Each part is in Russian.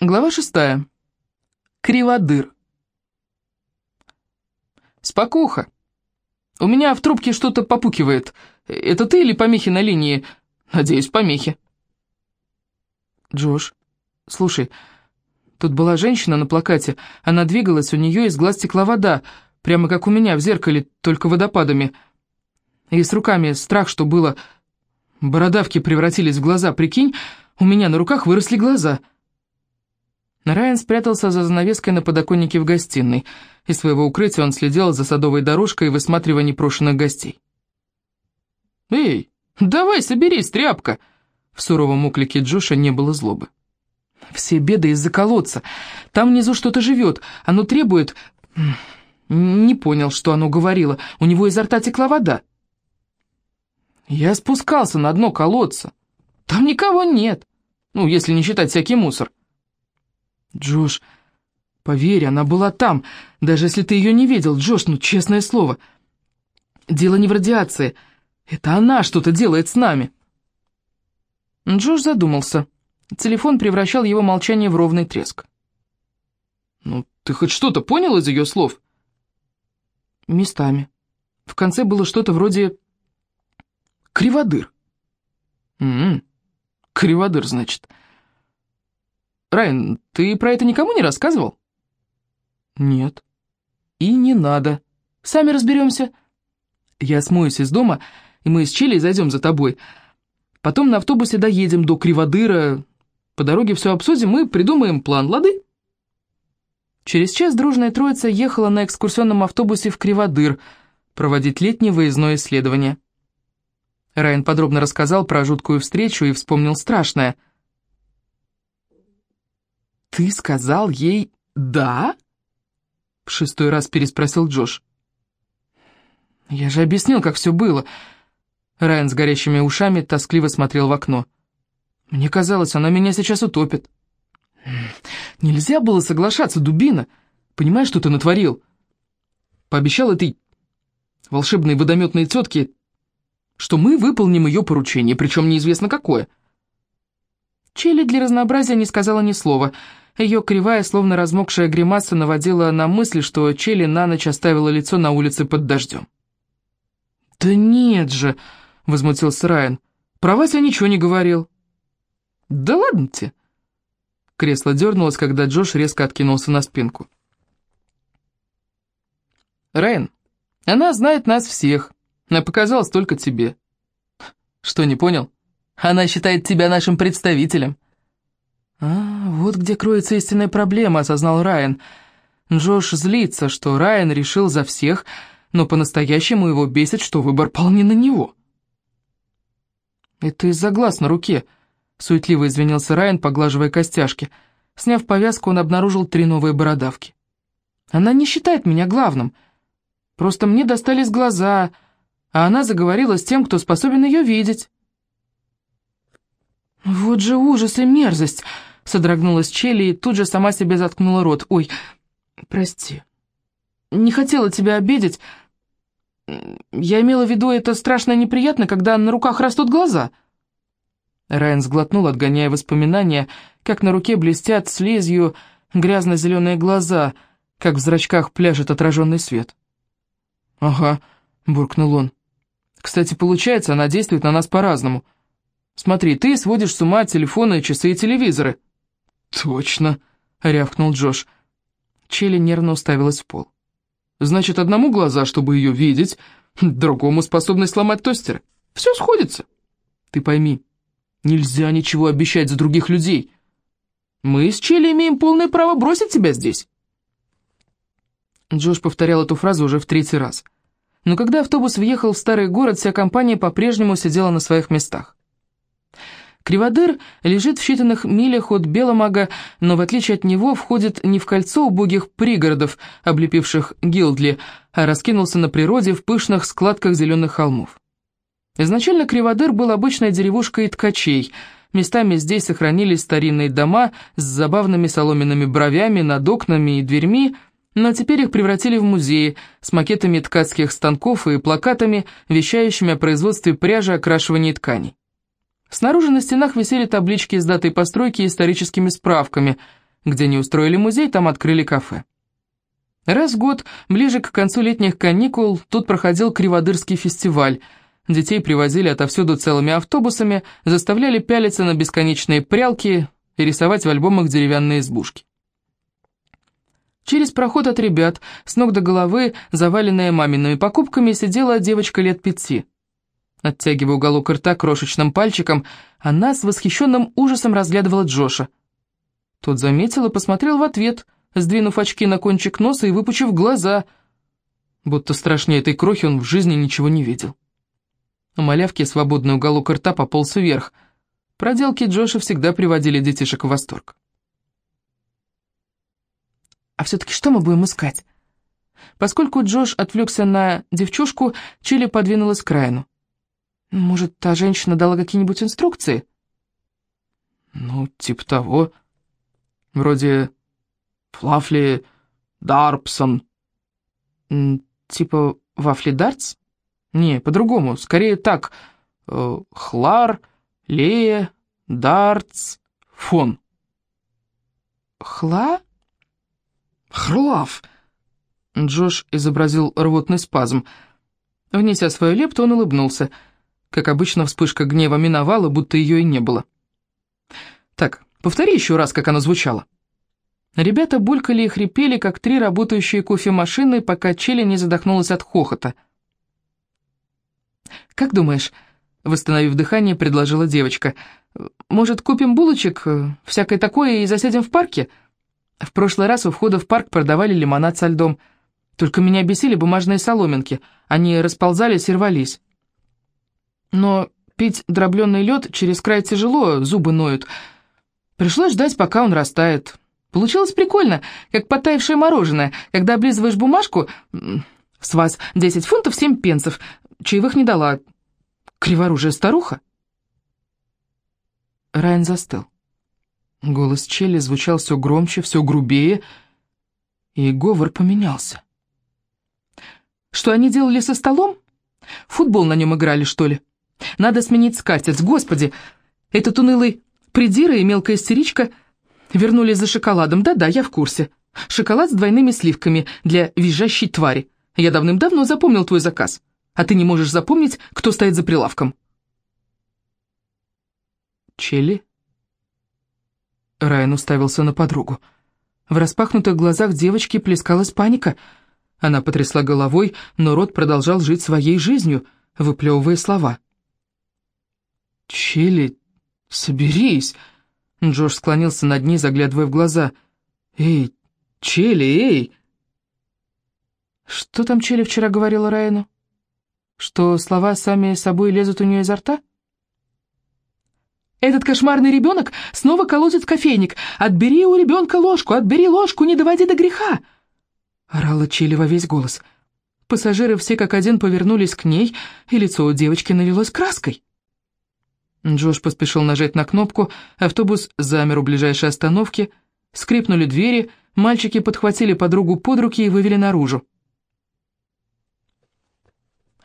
Глава шестая. Криводыр. «Спокуха. У меня в трубке что-то попукивает. Это ты или помехи на линии? Надеюсь, помехи». «Джош, слушай, тут была женщина на плакате. Она двигалась, у нее из глаз текла вода, прямо как у меня в зеркале, только водопадами. И с руками страх, что было. Бородавки превратились в глаза, прикинь, у меня на руках выросли глаза». Райан спрятался за занавеской на подоконнике в гостиной. Из своего укрытия он следил за садовой дорожкой, высматривая непрошенных гостей. «Эй, давай соберись, тряпка!» В суровом уклике Джоша не было злобы. «Все беды из-за колодца. Там внизу что-то живет. Оно требует...» Не понял, что оно говорило. У него изо рта текла вода. «Я спускался на дно колодца. Там никого нет. Ну, если не считать всякий мусор. «Джош, поверь, она была там, даже если ты ее не видел, Джош, ну, честное слово. Дело не в радиации, это она что-то делает с нами». Джош задумался. Телефон превращал его молчание в ровный треск. «Ну, ты хоть что-то понял из ее слов?» «Местами. В конце было что-то вроде... криводыр». «М-м, криводыр, значит». Райан, ты про это никому не рассказывал?» «Нет». «И не надо. Сами разберемся. Я смоюсь из дома, и мы с Чили зайдем за тобой. Потом на автобусе доедем до Криводыра. По дороге все обсудим и придумаем план, лады?» Через час дружная троица ехала на экскурсионном автобусе в Криводыр проводить летнее выездное исследование. Райан подробно рассказал про жуткую встречу и вспомнил страшное – «Ты сказал ей «да»?» В шестой раз переспросил Джош. «Я же объяснил, как все было». Райан с горящими ушами тоскливо смотрел в окно. «Мне казалось, она меня сейчас утопит». «Нельзя было соглашаться, дубина. Понимаешь, что ты натворил?» Пообещал этой волшебной водометной тетке, что мы выполним ее поручение, причем неизвестно какое. Чили для разнообразия не сказала ни слова — ее кривая, словно размокшая гримаса, наводила на мысль, что Челли на ночь оставила лицо на улице под дождем. «Да нет же!» — возмутился Райан. «Про вас я ничего не говорил». «Да ладно тебе!» Кресло дернулось, когда Джош резко откинулся на спинку. «Райан, она знает нас всех, но показалась только тебе». «Что, не понял? Она считает тебя нашим представителем». «А, вот где кроется истинная проблема», — осознал Райан. Джош злится, что Райан решил за всех, но по-настоящему его бесит, что выбор пал не на него. «Это из-за глаз на руке», — суетливо извинился Райан, поглаживая костяшки. Сняв повязку, он обнаружил три новые бородавки. «Она не считает меня главным. Просто мне достались глаза, а она заговорила с тем, кто способен ее видеть». «Вот же ужас и мерзость!» Содрогнулась Челли и тут же сама себе заткнула рот. «Ой, прости. Не хотела тебя обидеть. Я имела в виду, это страшно неприятно, когда на руках растут глаза». Райан сглотнул, отгоняя воспоминания, как на руке блестят слизью грязно-зеленые глаза, как в зрачках пляжет отраженный свет. «Ага», — буркнул он. «Кстати, получается, она действует на нас по-разному. Смотри, ты сводишь с ума телефоны, часы и телевизоры». «Точно», — рявкнул Джош. Челли нервно уставилась в пол. «Значит, одному глаза, чтобы ее видеть, другому способность сломать тостер. Все сходится. Ты пойми, нельзя ничего обещать за других людей. Мы с Челли имеем полное право бросить тебя здесь». Джош повторял эту фразу уже в третий раз. Но когда автобус въехал в старый город, вся компания по-прежнему сидела на своих местах. Криводыр лежит в считанных милях от Беломага, но в отличие от него входит не в кольцо убогих пригородов, облепивших Гилдли, а раскинулся на природе в пышных складках зеленых холмов. Изначально Криводыр был обычной деревушкой ткачей. Местами здесь сохранились старинные дома с забавными соломенными бровями над окнами и дверьми, но теперь их превратили в музеи с макетами ткацких станков и плакатами, вещающими о производстве пряжи окрашивания тканей. Снаружи на стенах висели таблички с датой постройки и историческими справками. Где не устроили музей, там открыли кафе. Раз в год, ближе к концу летних каникул, тут проходил Криводырский фестиваль. Детей привозили отовсюду целыми автобусами, заставляли пялиться на бесконечные прялки и рисовать в альбомах деревянные избушки. Через проход от ребят, с ног до головы, заваленная мамиными покупками, сидела девочка лет пяти. Оттягивая уголок рта крошечным пальчиком, она с восхищенным ужасом разглядывала Джоша. Тот заметил и посмотрел в ответ, сдвинув очки на кончик носа и выпучив глаза, будто страшнее этой крохи он в жизни ничего не видел. У малявки свободный уголок рта пополз вверх. Проделки Джоша всегда приводили детишек в восторг. «А все-таки что мы будем искать?» Поскольку Джош отвлекся на девчушку, Чили подвинулась к Райану. «Может, та женщина дала какие-нибудь инструкции?» «Ну, типа того. Вроде Флафли Дарпсон». «Типа Вафли Дартс?» «Не, по-другому. Скорее так. Э, Хлар, Лея, Дартс, Фон». «Хла?» «Хрлав!» Джош изобразил рвотный спазм. Внеся свою лепту, он улыбнулся. Как обычно, вспышка гнева миновала, будто ее и не было. «Так, повтори еще раз, как оно звучало». Ребята булькали и хрипели, как три работающие кофемашины, пока Челли не задохнулась от хохота. «Как думаешь?» — восстановив дыхание, предложила девочка. «Может, купим булочек, всякое такое, и засядем в парке?» В прошлый раз у входа в парк продавали лимонад со льдом. Только меня бесили бумажные соломинки. Они расползались и рвались. Но пить дробленый лед через край тяжело, зубы ноют. Пришлось ждать, пока он растает. Получилось прикольно, как потаявшее мороженое. Когда облизываешь бумажку, с вас 10 фунтов 7 пенсов. Чаевых не дала. Криворужая старуха. Райан застыл. Голос Челли звучал все громче, все грубее, и говор поменялся. «Что они делали со столом? Футбол на нем играли, что ли? Надо сменить скатерть, господи! Этот унылый придира и мелкая истеричка вернулись за шоколадом, да-да, я в курсе. Шоколад с двойными сливками для визжащей твари. Я давным-давно запомнил твой заказ, а ты не можешь запомнить, кто стоит за прилавком». Челли Райан уставился на подругу. В распахнутых глазах девочки плескалась паника. Она потрясла головой, но рот продолжал жить своей жизнью, выплевывая слова. «Челли, соберись!» Джош склонился над ней, заглядывая в глаза. «Эй, Челли, эй!» Что там Челли вчера говорила Райану? Что слова сами собой лезут у нее изо рта? Этот кошмарный ребенок снова колотит в кофейник. Отбери у ребенка ложку, отбери ложку, не доводи до греха!» Орала Чили во весь голос. Пассажиры все как один повернулись к ней, и лицо у девочки налилось краской. Джош поспешил нажать на кнопку, автобус замер у ближайшей остановки, скрипнули двери, мальчики подхватили подругу под руки и вывели наружу.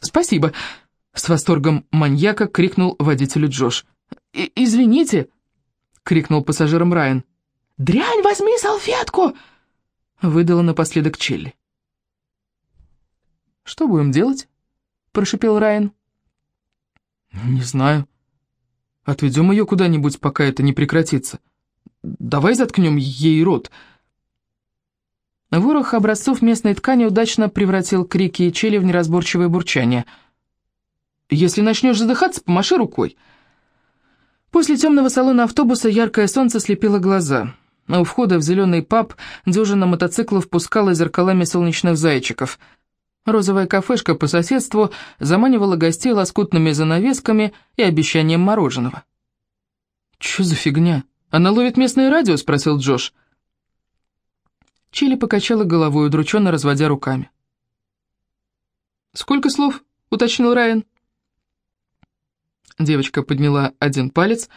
«Спасибо!» — с восторгом маньяка крикнул водителю Джош. «Извините!» — крикнул пассажирам Райан. «Дрянь, возьми салфетку!» — выдала напоследок Челли. «Что будем делать?» — прошипел Райан. «Не знаю. Отведем ее куда-нибудь, пока это не прекратится. Давай заткнем ей рот». Ворох образцов местной ткани удачно превратил крики и Челли в неразборчивое бурчание. «Если начнешь задыхаться, помаши рукой», После темного салона автобуса яркое солнце слепило глаза. А у входа в зеленый паб дюжина мотоциклов пускала зеркалами солнечных зайчиков. Розовая кафешка по соседству заманивала гостей лоскутными занавесками и обещанием мороженого. «Чё за фигня? Она ловит местное радио?» — спросил Джош. Чили покачала головой, удрученно разводя руками. «Сколько слов?» — уточнил Райан. Девочка подняла один палец,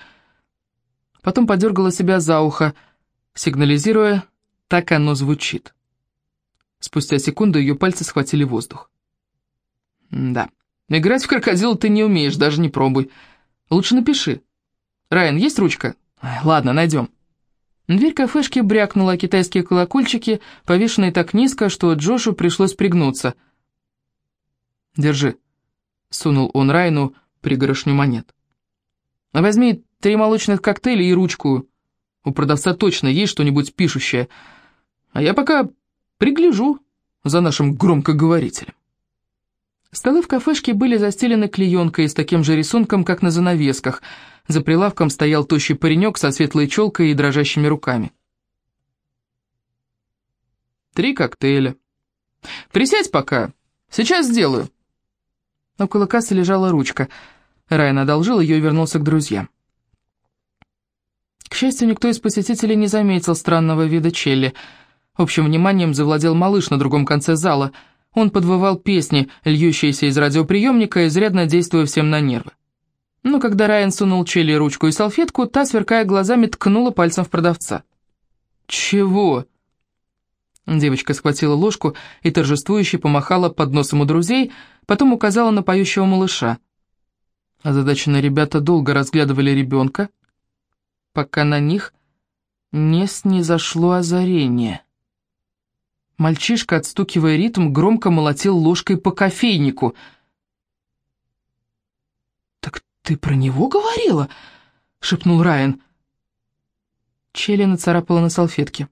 потом подергала себя за ухо, сигнализируя «так оно звучит». Спустя секунду ее пальцы схватили воздух. «Да, играть в крокодила ты не умеешь, даже не пробуй. Лучше напиши. Райан, есть ручка? Ладно, найдем». Дверь кафешки брякнула, китайские колокольчики, повешенные так низко, что Джошу пришлось пригнуться. «Держи», — сунул он Райну пригорошню монет. «Возьми три молочных коктейля и ручку. У продавца точно есть что-нибудь пишущее. А я пока пригляжу за нашим громкоговорителем». Столы в кафешке были застелены клеенкой с таким же рисунком, как на занавесках. За прилавком стоял тощий паренек со светлой челкой и дрожащими руками. «Три коктейля. Присядь пока. Сейчас сделаю». Около кассы лежала ручка. Райан одолжил ее и вернулся к друзьям. К счастью, никто из посетителей не заметил странного вида Челли. Общим вниманием завладел малыш на другом конце зала — он подвывал песни, льющиеся из радиоприемника, изрядно действуя всем на нервы. Но когда Райан сунул Челли ручку и салфетку, та, сверкая глазами, ткнула пальцем в продавца. «Чего?» Девочка схватила ложку и торжествующе помахала под носом у друзей, потом указала на поющего малыша. Озадаченные ребята долго разглядывали ребенка, пока на них не снизошло озарение. Мальчишка, отстукивая ритм, громко молотил ложкой по кофейнику. «Так ты про него говорила?» — шепнул Райан. Челли нацарапала на салфетке.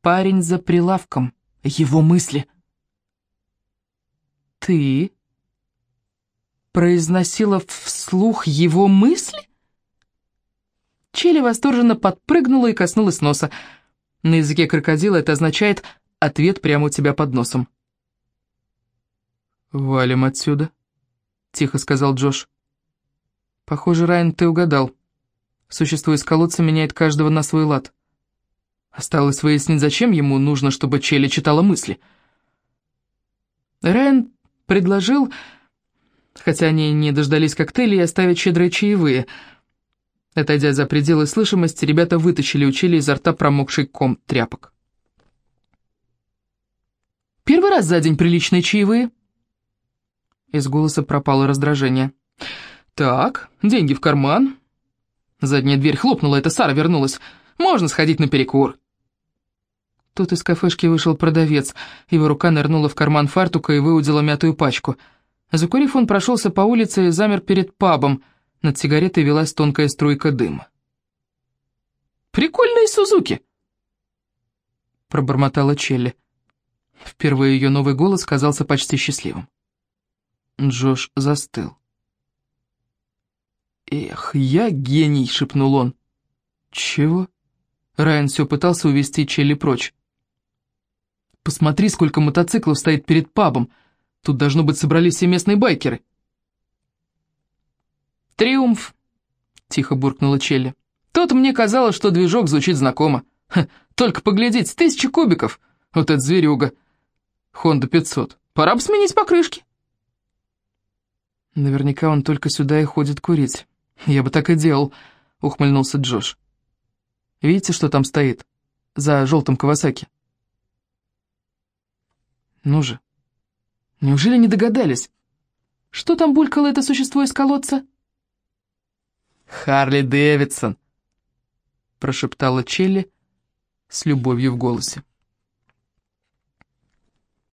«Парень за прилавком. Его мысли». «Ты?» произносила вслух его мысли? Челли восторженно подпрыгнула и коснулась носа. На языке крокодила это означает Ответ прямо у тебя под носом. «Валим отсюда», — тихо сказал Джош. «Похоже, Райан, ты угадал. Существо из колодца меняет каждого на свой лад. Осталось выяснить, зачем ему нужно, чтобы Челли читала мысли». Райан предложил, хотя они не дождались коктейлей, оставить щедрые чаевые. Отойдя за пределы слышимости, ребята вытащили у Челли изо рта промокший ком тряпок. Первый раз за день приличные чаевые?» Из голоса пропало раздражение. «Так, деньги в карман». Задняя дверь хлопнула, это Сара вернулась. «Можно сходить на перекур». Тут из кафешки вышел продавец. Его рука нырнула в карман фартука и выудила мятую пачку. Закурив, он прошелся по улице и замер перед пабом. Над сигаретой велась тонкая струйка дыма. «Прикольные Сузуки!» Пробормотала Челли. Впервые ее новый голос казался почти счастливым. Джош застыл. «Эх, я гений!» — шепнул он. «Чего?» Райан все пытался увести Челли прочь. «Посмотри, сколько мотоциклов стоит перед пабом. Тут, должно быть, собрались все местные байкеры». «Триумф!» — тихо буркнула Челли. «Тут мне казалось, что движок звучит знакомо. Ха, только поглядеть, тысячи кубиков. Вот эта зверюга. Хонда 500. Пора бы сменить покрышки. Наверняка он только сюда и ходит курить. Я бы так и делал, ухмыльнулся Джош. Видите, что там стоит? За желтым Кавасаки. Ну же. Неужели не догадались? Что там булькало это существо из колодца? Харли Дэвидсон, прошептала Челли с любовью в голосе.